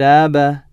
الكتاب